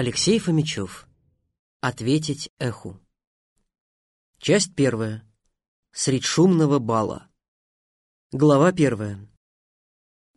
Алексей Фомичев. Ответить эху. Часть первая. Средь шумного бала. Глава первая.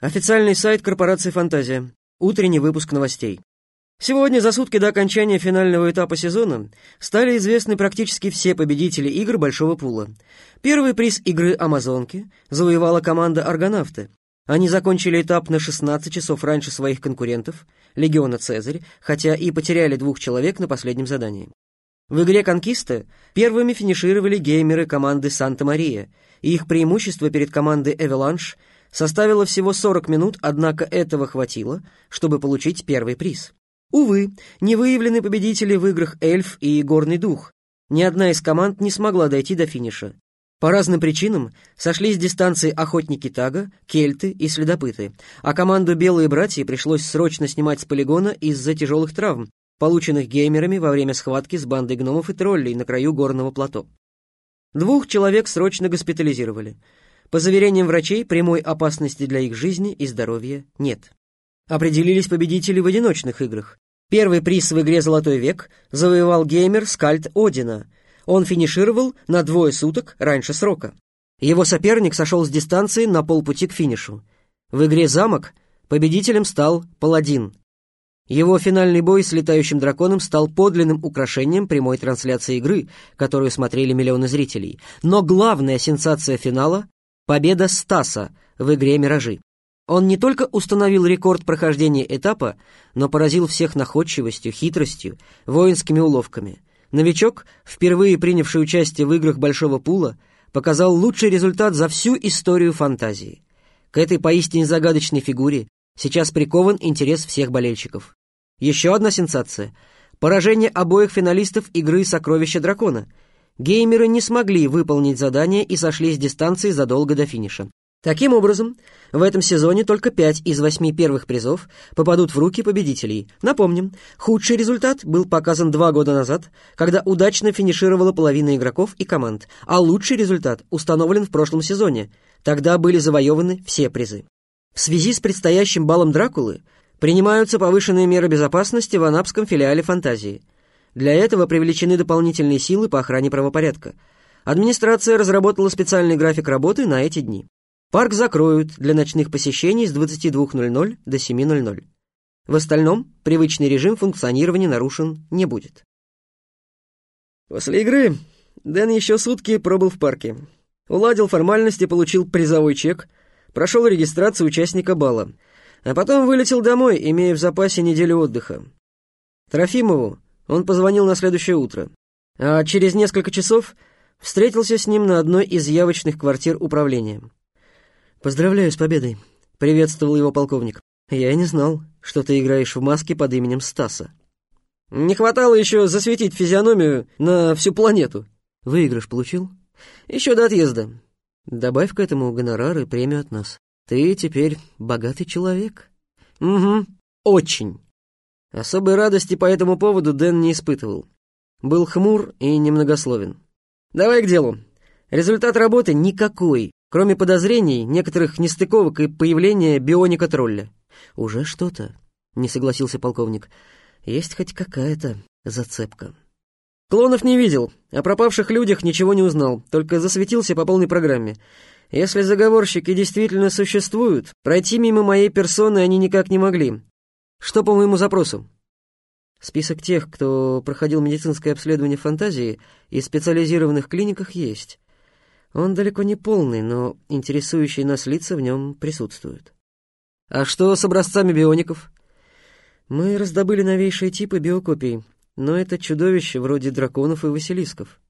Официальный сайт корпорации «Фантазия». Утренний выпуск новостей. Сегодня, за сутки до окончания финального этапа сезона, стали известны практически все победители игр Большого Пула. Первый приз игры «Амазонки» завоевала команда «Аргонавты», они закончили этап на 16 часов раньше своих конкурентов, Легиона Цезарь, хотя и потеряли двух человек на последнем задании. В игре «Конкиста» первыми финишировали геймеры команды «Санта-Мария», и их преимущество перед командой «Эвеланш» составило всего 40 минут, однако этого хватило, чтобы получить первый приз. Увы, не выявлены победители в играх «Эльф» и «Горный дух». Ни одна из команд не смогла дойти до финиша. По разным причинам сошлись дистанции охотники Тага, кельты и следопыты, а команду «Белые братья» пришлось срочно снимать с полигона из-за тяжелых травм, полученных геймерами во время схватки с бандой гномов и троллей на краю горного плато. Двух человек срочно госпитализировали. По заверениям врачей, прямой опасности для их жизни и здоровья нет. Определились победители в одиночных играх. Первый приз в игре «Золотой век» завоевал геймер Скальд Одина — он финишировал на двое суток раньше срока. Его соперник сошел с дистанции на полпути к финишу. В игре «Замок» победителем стал Паладин. Его финальный бой с летающим драконом стал подлинным украшением прямой трансляции игры, которую смотрели миллионы зрителей. Но главная сенсация финала — победа Стаса в игре «Миражи». Он не только установил рекорд прохождения этапа, но поразил всех находчивостью, хитростью, воинскими уловками — Новичок, впервые принявший участие в играх Большого Пула, показал лучший результат за всю историю фантазии. К этой поистине загадочной фигуре сейчас прикован интерес всех болельщиков. Еще одна сенсация – поражение обоих финалистов игры «Сокровища дракона». Геймеры не смогли выполнить задание и сошли с дистанции задолго до финиша. Таким образом, в этом сезоне только пять из восьми первых призов попадут в руки победителей. Напомним, худший результат был показан два года назад, когда удачно финишировала половина игроков и команд, а лучший результат установлен в прошлом сезоне. Тогда были завоеваны все призы. В связи с предстоящим балом Дракулы принимаются повышенные меры безопасности в анапском филиале «Фантазии». Для этого привлечены дополнительные силы по охране правопорядка. Администрация разработала специальный график работы на эти дни. Парк закроют для ночных посещений с 22.00 до 7.00. В остальном привычный режим функционирования нарушен не будет. После игры Дэн еще сутки пробыл в парке. Уладил формальности, получил призовой чек, прошел регистрацию участника бала, а потом вылетел домой, имея в запасе неделю отдыха. Трофимову он позвонил на следующее утро, а через несколько часов встретился с ним на одной из явочных квартир управления. «Поздравляю с победой», — приветствовал его полковник. «Я не знал, что ты играешь в маске под именем Стаса». «Не хватало еще засветить физиономию на всю планету». «Выигрыш получил?» «Еще до отъезда». «Добавь к этому гонорар и премию от нас. Ты теперь богатый человек». «Угу, очень». Особой радости по этому поводу Дэн не испытывал. Был хмур и немногословен. «Давай к делу. Результат работы никакой. Кроме подозрений, некоторых нестыковок и появления бионика-тролля. «Уже что-то», — не согласился полковник. «Есть хоть какая-то зацепка». Клонов не видел, о пропавших людях ничего не узнал, только засветился по полной программе. Если заговорщики действительно существуют, пройти мимо моей персоны они никак не могли. Что по моему запросу? Список тех, кто проходил медицинское обследование фантазии и специализированных клиниках, есть. Он далеко не полный, но интересующие нас лица в нем присутствуют. А что с образцами биоников? Мы раздобыли новейшие типы биокопий, но это чудовище вроде драконов и василисков.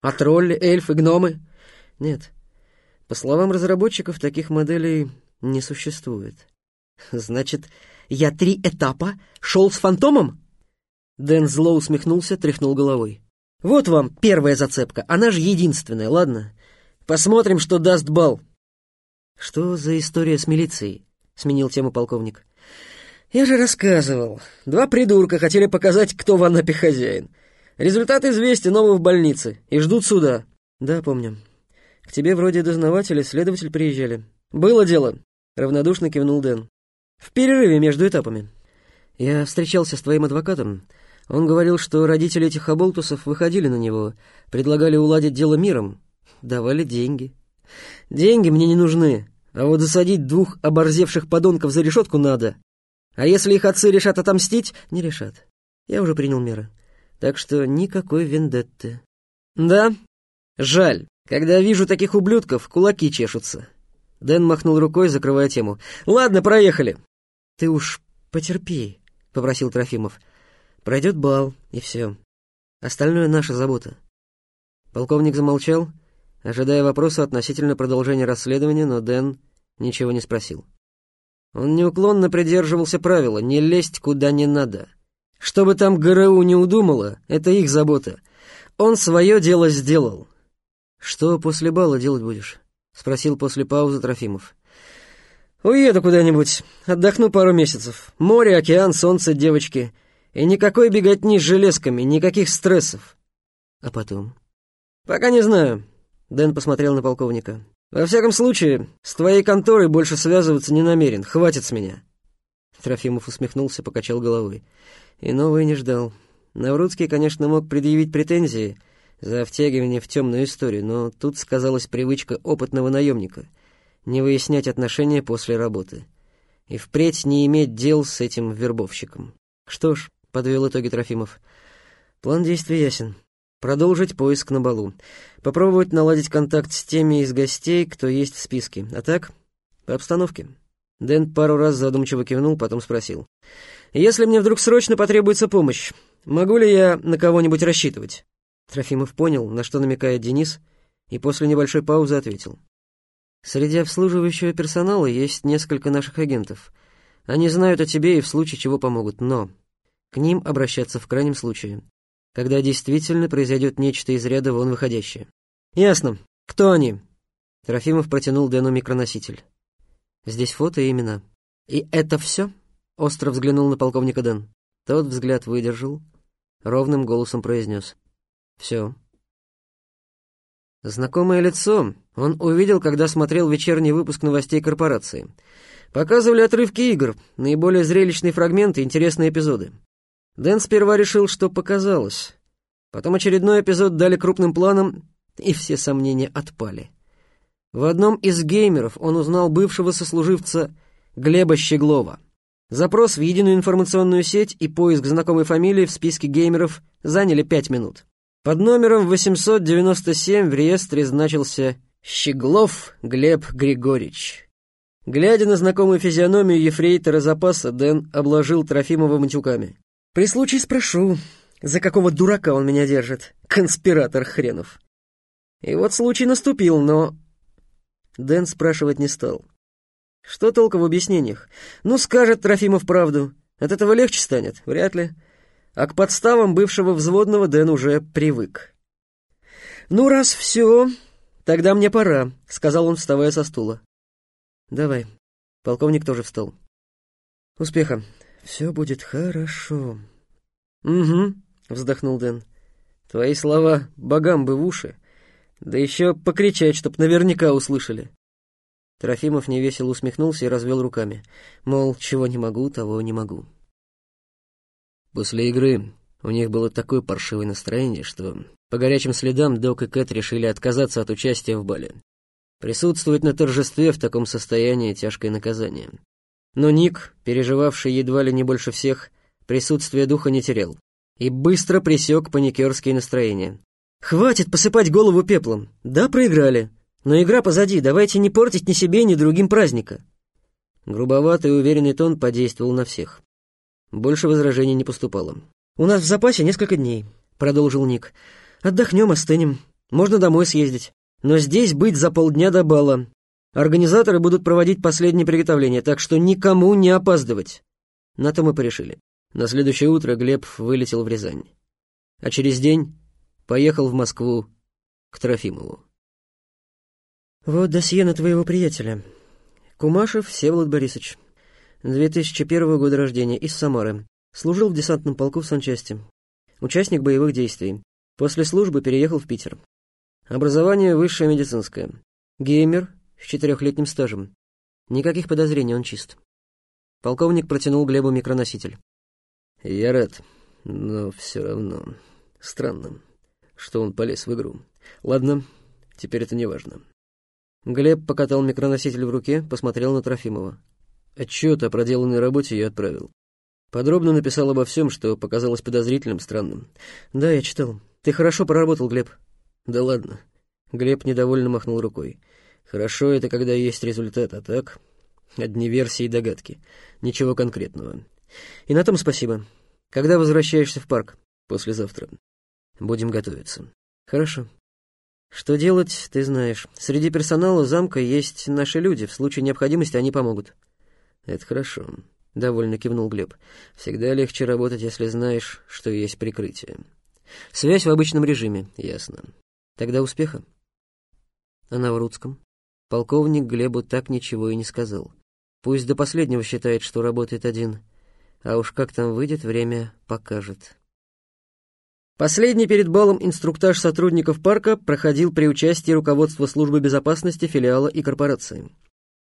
А тролли, эльфы, гномы? Нет. По словам разработчиков, таких моделей не существует. Значит, я три этапа шел с фантомом? Дэн зло усмехнулся, тряхнул головой. Вот вам первая зацепка, она же единственная, ладно? Посмотрим, что даст бал». «Что за история с милицией?» — сменил тему полковник. «Я же рассказывал. Два придурка хотели показать, кто в Анапе хозяин. Результат известен, новый в больнице, и ждут суда». «Да, помню. К тебе вроде дознаватель и следователь приезжали». «Было дело», — равнодушно кивнул Дэн. «В перерыве между этапами». Я встречался с твоим адвокатом. Он говорил, что родители этих оболтусов выходили на него, предлагали уладить дело миром, давали деньги. Деньги мне не нужны, а вот засадить двух оборзевших подонков за решетку надо. А если их отцы решат отомстить, не решат. Я уже принял меры. Так что никакой вендетты. Да, жаль. Когда вижу таких ублюдков, кулаки чешутся. Дэн махнул рукой, закрывая тему. «Ладно, проехали». «Ты уж потерпи», — попросил Трофимов. «Пройдет бал, и все. Остальное наша забота». Полковник замолчал, ожидая вопроса относительно продолжения расследования, но Дэн ничего не спросил. Он неуклонно придерживался правила «не лезть куда не надо». Что бы там ГРУ не удумало, это их забота. Он свое дело сделал. «Что после бала делать будешь?» — спросил после паузы Трофимов. «Уеду куда-нибудь, отдохну пару месяцев. Море, океан, солнце, девочки. И никакой беготни с железками, никаких стрессов». «А потом?» «Пока не знаю», — Дэн посмотрел на полковника. «Во всяком случае, с твоей конторой больше связываться не намерен. Хватит с меня». Трофимов усмехнулся, покачал головой. И новый не ждал. Наврудский, конечно, мог предъявить претензии — за втягивание в темную историю, но тут сказалась привычка опытного наемника не выяснять отношения после работы и впредь не иметь дел с этим вербовщиком. Что ж, подвел итоги Трофимов, план действий ясен. Продолжить поиск на балу. Попробовать наладить контакт с теми из гостей, кто есть в списке. А так, по обстановке. Дэн пару раз задумчиво кивнул, потом спросил. «Если мне вдруг срочно потребуется помощь, могу ли я на кого-нибудь рассчитывать?» Трофимов понял, на что намекает Денис, и после небольшой паузы ответил. «Среди обслуживающего персонала есть несколько наших агентов. Они знают о тебе и в случае чего помогут, но к ним обращаться в крайнем случае, когда действительно произойдет нечто из ряда вон выходящее». «Ясно. Кто они?» Трофимов протянул Дэну микроноситель. «Здесь фото и имена». «И это все?» — остро взглянул на полковника Дэн. Тот взгляд выдержал, ровным голосом произнес. Все. Знакомое лицо он увидел, когда смотрел вечерний выпуск новостей корпорации. Показывали отрывки игр, наиболее зрелищные фрагменты, интересные эпизоды. Дэн сперва решил, что показалось. Потом очередной эпизод дали крупным планом, и все сомнения отпали. В одном из геймеров он узнал бывшего сослуживца Глеба Щеглова. Запрос в единую информационную сеть и поиск знакомой фамилии в списке геймеров заняли пять минут. Под номером 897 в реестре значился «Щеглов Глеб Григорьевич». Глядя на знакомую физиономию ефрейтора запаса, Дэн обложил Трофимова матюками. «При случае спрошу, за какого дурака он меня держит, конспиратор хренов». И вот случай наступил, но... Дэн спрашивать не стал. Что толку в объяснениях? Ну, скажет Трофимов правду. От этого легче станет? Вряд ли а к подставам бывшего взводного Дэн уже привык. «Ну, раз все, тогда мне пора», — сказал он, вставая со стула. «Давай». Полковник тоже встал. «Успеха. Все будет хорошо». «Угу», — вздохнул Дэн. «Твои слова богам бы в уши. Да еще покричать, чтоб наверняка услышали». Трофимов невесело усмехнулся и развел руками. Мол, чего не могу, того не могу. После игры у них было такое паршивое настроение, что по горячим следам Док и Кэт решили отказаться от участия в бале. Присутствовать на торжестве в таком состоянии — тяжкое наказание. Но Ник, переживавший едва ли не больше всех, присутствие духа не терял и быстро пресек паникерские настроения. «Хватит посыпать голову пеплом. Да, проиграли. Но игра позади, давайте не портить ни себе, ни другим праздника». Грубоватый и уверенный тон подействовал на всех. Больше возражений не поступало. «У нас в запасе несколько дней», — продолжил Ник. «Отдохнем, остынем. Можно домой съездить. Но здесь быть за полдня до бала. Организаторы будут проводить последние приготовления, так что никому не опаздывать». На то мы порешили. На следующее утро Глеб вылетел в Рязань. А через день поехал в Москву к Трофимову. «Вот досье на твоего приятеля. Кумашев Всеволод Борисович. 2001 года рождения, из Самары. Служил в десантном полку в санчасти. Участник боевых действий. После службы переехал в Питер. Образование высшее медицинское. Геймер с четырехлетним стажем. Никаких подозрений, он чист. Полковник протянул Глебу микроноситель. Я рад, но все равно странно, что он полез в игру. Ладно, теперь это не важно. Глеб покатал микроноситель в руке, посмотрел на Трофимова. Отчет о проделанной работе я отправил. Подробно написал обо всем, что показалось подозрительным, странным. Да, я читал. Ты хорошо проработал, Глеб. Да ладно. Глеб недовольно махнул рукой. Хорошо это, когда есть результат, а так... Одни версии и догадки. Ничего конкретного. И на том спасибо. Когда возвращаешься в парк? Послезавтра. Будем готовиться. Хорошо. Что делать, ты знаешь. Среди персонала замка есть наши люди. В случае необходимости они помогут. Это хорошо. Довольно кивнул Глеб. Всегда легче работать, если знаешь, что есть прикрытие. Связь в обычном режиме. Ясно. Тогда успеха. Она в русском. Полковник Глебу так ничего и не сказал. Пусть до последнего считает, что работает один. А уж как там выйдет, время покажет. Последний перед балом инструктаж сотрудников парка проходил при участии руководства службы безопасности филиала и корпорации.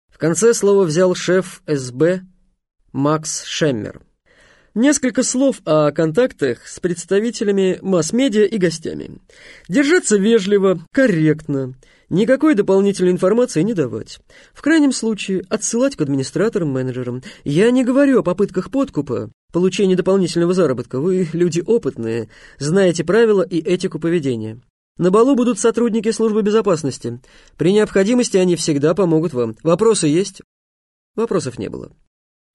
В конце слово взял шеф СБ Макс Шеммер. Несколько слов о контактах с представителями масс-медиа и гостями. Держаться вежливо, корректно, никакой дополнительной информации не давать. В крайнем случае отсылать к администраторам-менеджерам. Я не говорю о попытках подкупа, получения дополнительного заработка. Вы люди опытные, знаете правила и этику поведения. На балу будут сотрудники службы безопасности. При необходимости они всегда помогут вам. Вопросы есть? Вопросов не было.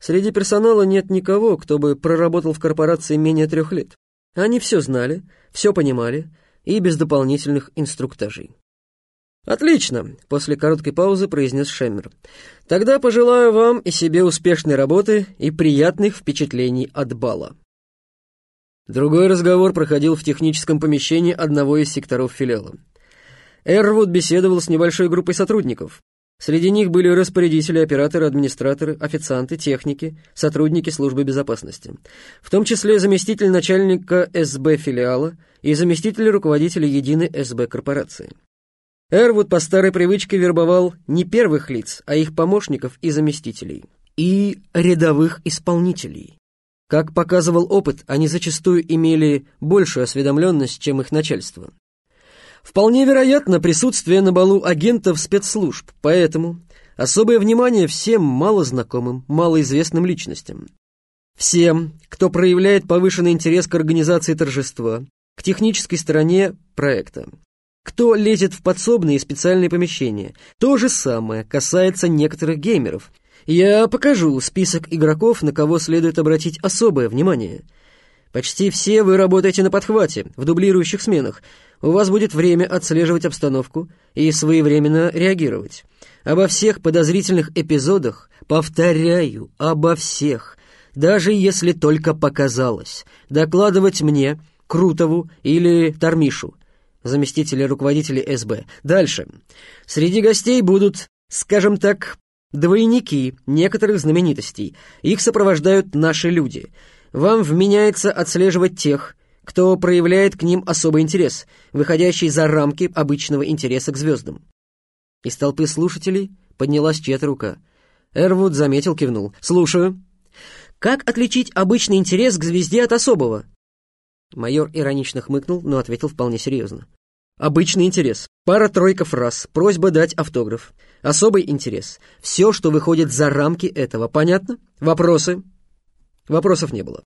Среди персонала нет никого, кто бы проработал в корпорации менее трех лет. Они все знали, все понимали и без дополнительных инструктажей. «Отлично!» — после короткой паузы произнес Шеммер. «Тогда пожелаю вам и себе успешной работы и приятных впечатлений от бала». Другой разговор проходил в техническом помещении одного из секторов филиала. Эрвуд беседовал с небольшой группой сотрудников. Среди них были распорядители, операторы, администраторы, официанты, техники, сотрудники службы безопасности, в том числе заместитель начальника СБ филиала и заместитель руководителя единой СБ корпорации. Эрвуд по старой привычке вербовал не первых лиц, а их помощников и заместителей. И рядовых исполнителей. Как показывал опыт, они зачастую имели большую осведомленность, чем их начальство. Вполне вероятно присутствие на балу агентов спецслужб, поэтому особое внимание всем малознакомым, малоизвестным личностям. Всем, кто проявляет повышенный интерес к организации торжества, к технической стороне проекта. Кто лезет в подсобные и специальные помещения. То же самое касается некоторых геймеров. Я покажу список игроков, на кого следует обратить особое внимание. Почти все вы работаете на подхвате, в дублирующих сменах, у вас будет время отслеживать обстановку и своевременно реагировать. Обо всех подозрительных эпизодах, повторяю, обо всех, даже если только показалось, докладывать мне, Крутову или Тармишу, заместителя руководителя СБ. Дальше. Среди гостей будут, скажем так, двойники некоторых знаменитостей. Их сопровождают наши люди. Вам вменяется отслеживать тех, кто проявляет к ним особый интерес, выходящий за рамки обычного интереса к звездам. Из толпы слушателей поднялась чья-то рука. Эрвуд заметил, кивнул. «Слушаю». «Как отличить обычный интерес к звезде от особого?» Майор иронично хмыкнул, но ответил вполне серьезно. Обычный интерес. Пара-тройка фраз, просьба дать автограф. Особый интерес. Все, что выходит за рамки этого. Понятно? Вопросы? Вопросов не было.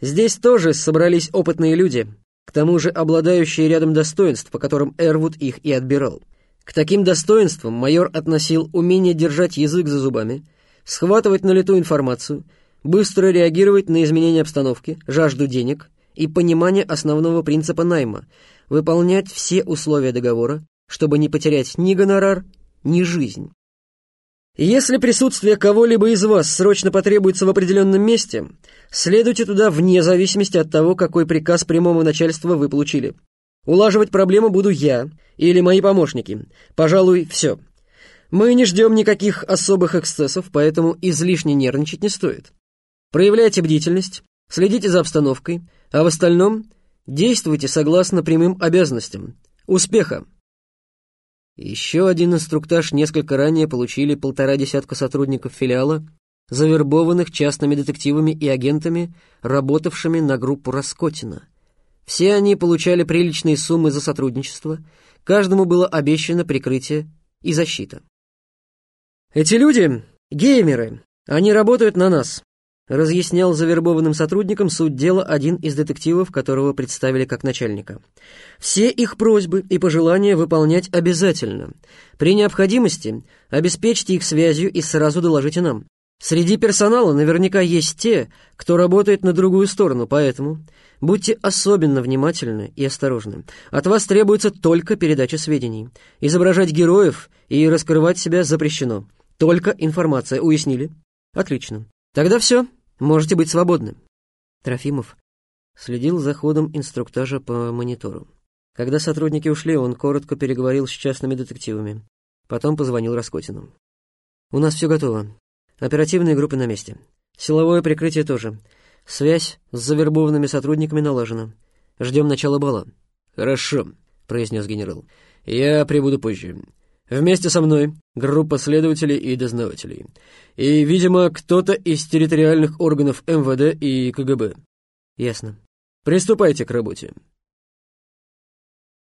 Здесь тоже собрались опытные люди, к тому же обладающие рядом достоинств, по которым Эрвуд их и отбирал. К таким достоинствам майор относил умение держать язык за зубами, схватывать на лету информацию, быстро реагировать на изменения обстановки, жажду денег и понимание основного принципа найма, выполнять все условия договора, чтобы не потерять ни гонорар, ни жизнь. Если присутствие кого-либо из вас срочно потребуется в определенном месте, следуйте туда вне зависимости от того, какой приказ прямого начальства вы получили. Улаживать проблему буду я или мои помощники. Пожалуй, все. Мы не ждем никаких особых эксцессов, поэтому излишне нервничать не стоит. Проявляйте бдительность, следите за обстановкой, а в остальном действуйте согласно прямым обязанностям. Успеха! Еще один инструктаж несколько ранее получили полтора десятка сотрудников филиала завербованных частными детективами и агентами, работавшими на группу Раскотина. Все они получали приличные суммы за сотрудничество, каждому было обещано прикрытие и защита. «Эти люди — геймеры, они работают на нас», разъяснял завербованным сотрудникам суть дела один из детективов, которого представили как начальника. Все их просьбы и пожелания выполнять обязательно. При необходимости обеспечьте их связью и сразу доложите нам. Среди персонала наверняка есть те, кто работает на другую сторону, поэтому будьте особенно внимательны и осторожны. От вас требуется только передача сведений. Изображать героев и раскрывать себя запрещено. Только информация. Уяснили? Отлично. Тогда все. Можете быть свободны. Трофимов следил за ходом инструктажа по монитору. Когда сотрудники ушли, он коротко переговорил с частными детективами. Потом позвонил Раскотину. «У нас все готово. Оперативные группы на месте. Силовое прикрытие тоже. Связь с завербованными сотрудниками налажена. Ждем начала бала». «Хорошо», — произнес генерал. «Я прибуду позже. Вместе со мной группа следователей и дознавателей. И, видимо, кто-то из территориальных органов МВД и КГБ. Ясно. Приступайте к работе.